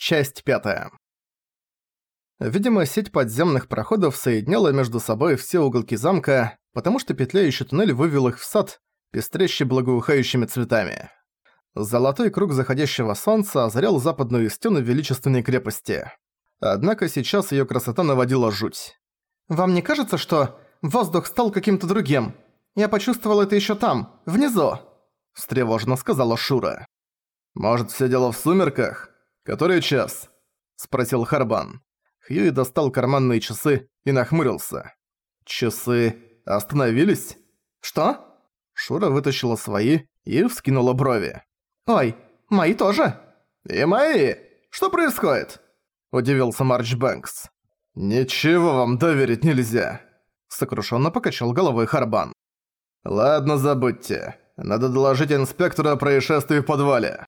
Часть пятая. Видимо, сеть подземных проходов соединяла между собой все уголки замка, потому что петляющий туннель вывел их в сад, пестрящий благоухающими цветами. Золотой круг заходящего солнца озарял западную стену величественной крепости. Однако сейчас её красота наводила жуть. «Вам не кажется, что воздух стал каким-то другим? Я почувствовал это ещё там, внизу», – встревоженно сказала Шура. «Может, всё дело в сумерках? Который час?» – спросил Харбан. Хьюи достал карманные часы и нахмурился. «Часы остановились?» «Что?» Шура вытащила свои и вскинула брови. «Ой, мои тоже?» «И мои? Что происходит?» Удивился Марч Бэнкс. «Ничего вам доверить нельзя», — сокрушенно покачал головой Харбан. «Ладно, забудьте. Надо доложить инспектору о происшествии в подвале».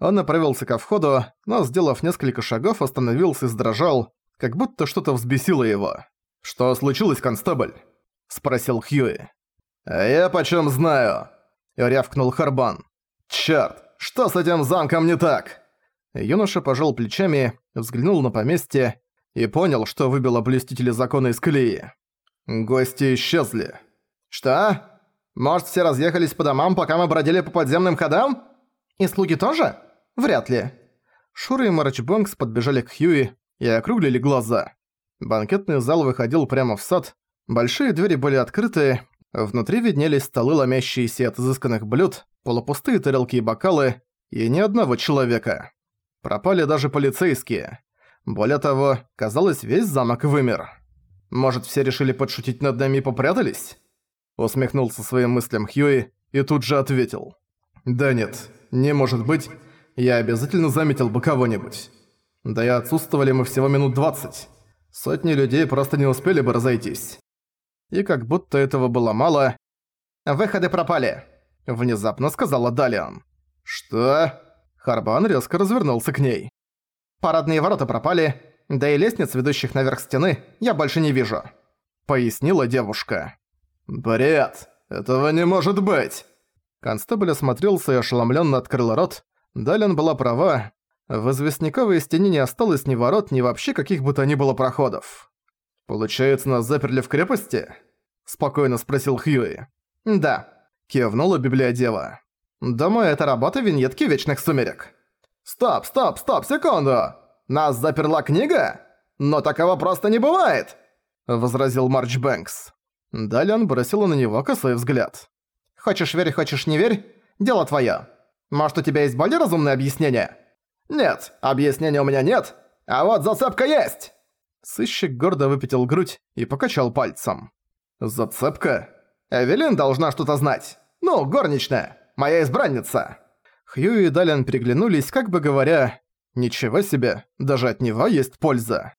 Он направился ко входу, но, сделав несколько шагов, остановился и сдрожал, как будто что-то взбесило его. «Что случилось, констебль?» – спросил Хьюи. «А я почем знаю?» – рявкнул Харбан. «Чёрт, что с этим замком не так?» Юноша пожал плечами, взглянул на поместье и понял, что выбило блюстители закона из колеи. Гости исчезли. «Что? Может, все разъехались по домам, пока мы бродили по подземным ходам? И слуги тоже? Вряд ли». Шура и Марчбонкс подбежали к Хьюи и округлили глаза. Банкетный зал выходил прямо в сад, большие двери были открыты, внутри виднелись столы, ломящиеся от изысканных блюд, полупустые тарелки и бокалы, и ни одного человека. Пропали даже полицейские. Более того, казалось, весь замок вымер. Может, все решили подшутить над нами и попрятались? Усмехнулся своим мыслям Хьюи и тут же ответил. «Да нет, не может быть. Я обязательно заметил бы кого-нибудь. Да и отсутствовали мы всего минут двадцать. Сотни людей просто не успели бы разойтись. И как будто этого было мало... «Выходы пропали», — внезапно сказала Далиан. «Что?» Харбан резко развернулся к ней. «Парадные ворота пропали, да и лестниц, ведущих наверх стены, я больше не вижу», — пояснила девушка. «Бред! Этого не может быть!» Констебль осмотрелся и ошеломленно открыл рот. Далин была права. В известняковой стене не осталось ни ворот, ни вообще каких бы то ни было проходов. «Получается, нас заперли в крепости?» – спокойно спросил Хьюи. «Да», – кивнула библиодева. «Думаю, это работа виньетки Вечных Сумерек». «Стоп, стоп, стоп, секунду! Нас заперла книга? Но такого просто не бывает!» – возразил Марч Бэнкс. Далее бросила на него косой взгляд. Хочешь верь, хочешь не верь, дело твоё. Может, у тебя есть более разумное объяснение? Нет, объяснения у меня нет, а вот зацепка есть!» Сыщик гордо выпятил грудь и покачал пальцем. «Зацепка? Эвелин должна что-то знать. Ну, горничная, моя избранница!» Хью и Далиан переглянулись, как бы говоря, «Ничего себе, даже от него есть польза».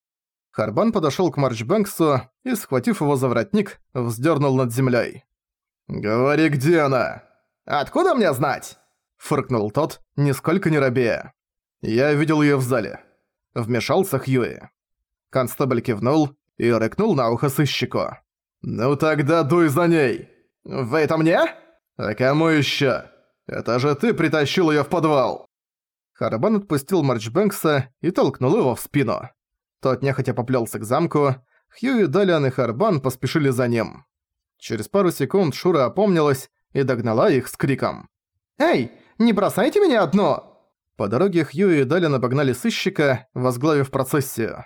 Харбан подошёл к Марчбэнксу и, схватив его за воротник, вздёрнул над землей. «Говори, где она?» «Откуда мне знать?» – фыркнул тот, нисколько не робея. «Я видел её в зале». Вмешался Хьюи. Констебль кивнул и рыкнул на ухо сыщику. «Ну тогда дуй за ней!» «Вы это мне?» «А кому ещё? Это же ты притащил её в подвал!» Харабан отпустил Марчбэнкса и толкнул его в спину. Тот нехотя поплёлся к замку, Хьюи, Далиан и Харбан поспешили за ним. Через пару секунд Шура опомнилась и догнала их с криком. «Эй, не бросайте меня одно!» По дороге Хью и Далин обогнали сыщика, возглавив процессию.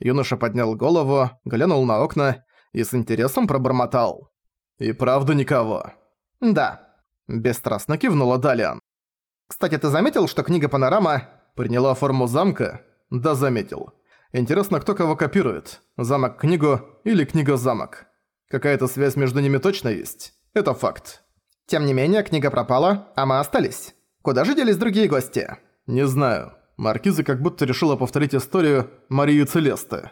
Юноша поднял голову, глянул на окна и с интересом пробормотал. «И правда никого?» «Да», – бесстрастно кивнула Далиан. «Кстати, ты заметил, что книга «Панорама» приняла форму замка?» «Да, заметил. Интересно, кто кого копирует? Замок-книгу или книга-замок?» Какая-то связь между ними точно есть. Это факт. Тем не менее, книга пропала, а мы остались. Куда же делись другие гости? Не знаю. Маркиза как будто решила повторить историю Марии Целесты.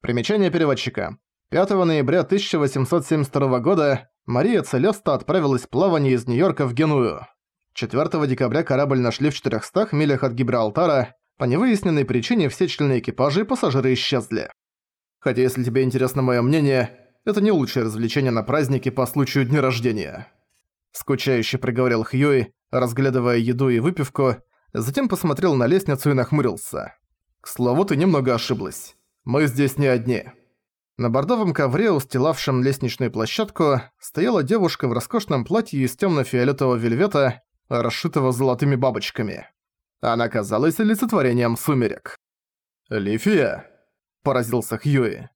Примечание переводчика. 5 ноября 1872 года Мария Целеста отправилась в плавание из Нью-Йорка в Геную. 4 декабря корабль нашли в 400 милях от Гибралтара. По невыясненной причине все члены экипажа и пассажиры исчезли. Хотя, если тебе интересно мое мнение, это не лучшее развлечение на празднике по случаю дня рождения. Скучающе проговорил Хьюи, разглядывая еду и выпивку, затем посмотрел на лестницу и нахмурился. К слову, ты немного ошиблась. Мы здесь не одни. На бордовом ковре, устилавшем лестничную площадку, стояла девушка в роскошном платье из тёмно-фиолетового вельвета, расшитого золотыми бабочками. Она казалась олицетворением сумерек. «Лифия?» – поразился Хьюи.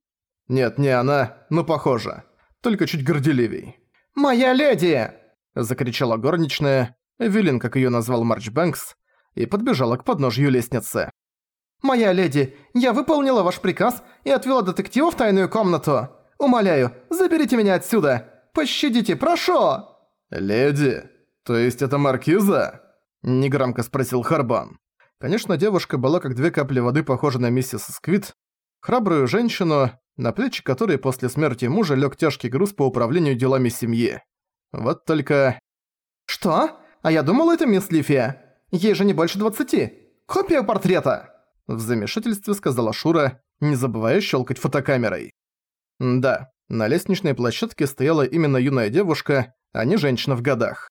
«Нет, не она, но похоже. Только чуть горделивей». «Моя леди!» – закричала горничная, Эвелин, как её назвал Марч Бэнкс, и подбежала к подножью лестницы. «Моя леди, я выполнила ваш приказ и отвела детектива в тайную комнату. Умоляю, заберите меня отсюда. Пощадите, прошу!» «Леди? То есть это маркиза?» – негромко спросил Харбан. Конечно, девушка была как две капли воды похожа на миссис Сквит, храбрую женщину, на плечи которой после смерти мужа лег тяжкий груз по управлению делами семьи. Вот только... «Что? А я думал, это мисс Лифия. Ей же не больше двадцати. Копия портрета!» В замешательстве сказала Шура, не забывая щелкать фотокамерой. Да, на лестничной площадке стояла именно юная девушка, а не женщина в годах.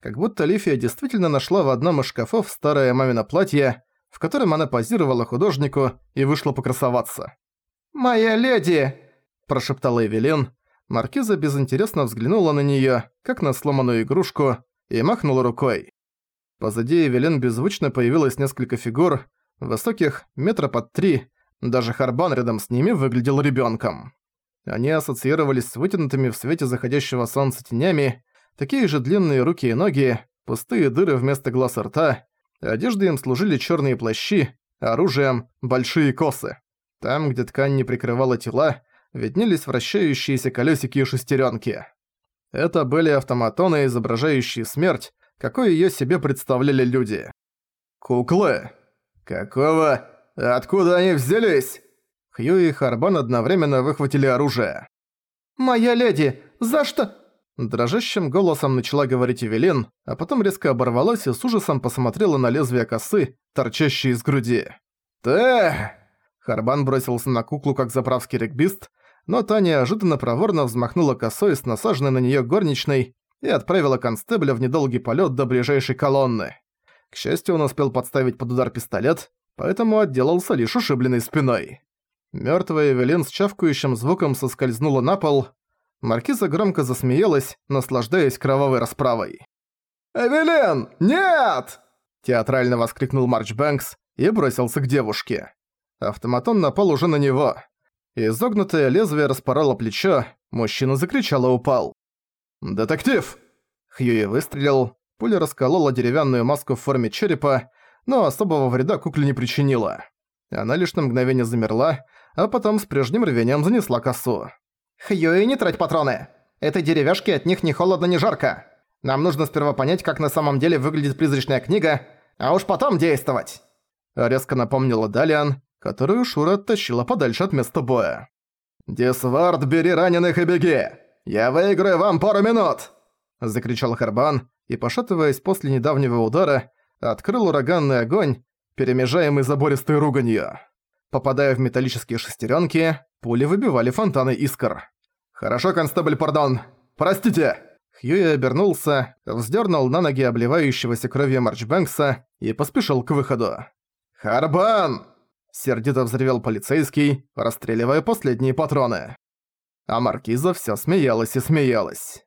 Как будто Лифия действительно нашла в одном из шкафов старое мамино платье, в котором она позировала художнику и вышла покрасоваться. «Моя леди!» – прошептала Эвелин. Маркиза безинтересно взглянула на неё, как на сломанную игрушку, и махнула рукой. Позади Эвелин беззвучно появилось несколько фигур, высоких, метра под три, даже Харбан рядом с ними выглядел ребенком. Они ассоциировались с вытянутыми в свете заходящего солнца тенями, такие же длинные руки и ноги, пустые дыры вместо глаз и рта, одежды им служили черные плащи, оружием – большие косы. Там, где ткань не прикрывала тела, виднелись вращающиеся колесики и шестеренки. Это были автоматоны, изображающие смерть, какой ее себе представляли люди. «Куклы!» «Какого? Откуда они взялись?» Хью и Харбан одновременно выхватили оружие. «Моя леди, за что?» Дрожащим голосом начала говорить Эвелин, а потом резко оборвалась и с ужасом посмотрела на лезвие косы, торчащие из груди. «Ты!» Харбан бросился на куклу как заправский регбист, но та неожиданно проворно взмахнула косой с насаженной на неё горничной и отправила констебля в недолгий полёт до ближайшей колонны. К счастью, он успел подставить под удар пистолет, поэтому отделался лишь ушибленной спиной. Мёртвая Эвелин с чавкающим звуком соскользнула на пол. Маркиза громко засмеялась, наслаждаясь кровавой расправой. «Эвелин, нет!» Театрально воскликнул Марч Бэнкс и бросился к девушке. Автоматон напал уже на него. Изогнутое лезвие распороло плечо, мужчина закричал и упал. «Детектив!» Хьюи выстрелил, Пуля расколола деревянную маску в форме черепа, но особого вреда кукле не причинила. Она лишь на мгновение замерла, а потом с прежним рвением занесла косу. «Хьюи, не трать патроны! Этой деревяшке от них ни холодно, ни жарко! Нам нужно сперва понять, как на самом деле выглядит призрачная книга, а уж потом действовать!» Резко напомнила Далиан, которую Шура оттащила подальше от места боя. «Дисвард, бери раненых и беги! Я выиграю вам пару минут!» Закричал Харбан, и, пошатываясь после недавнего удара, открыл ураганный огонь, перемежаемый забористой руганью. Попадая в металлические шестеренки, пули выбивали фонтаны искр. «Хорошо, констебль, пардон! Простите!» Хьюи обернулся, вздернул на ноги обливающегося кровью Марчбэнкса и поспешил к выходу. «Харбан!» – сердито взревел полицейский, расстреливая последние патроны. А Маркиза все смеялась и смеялась.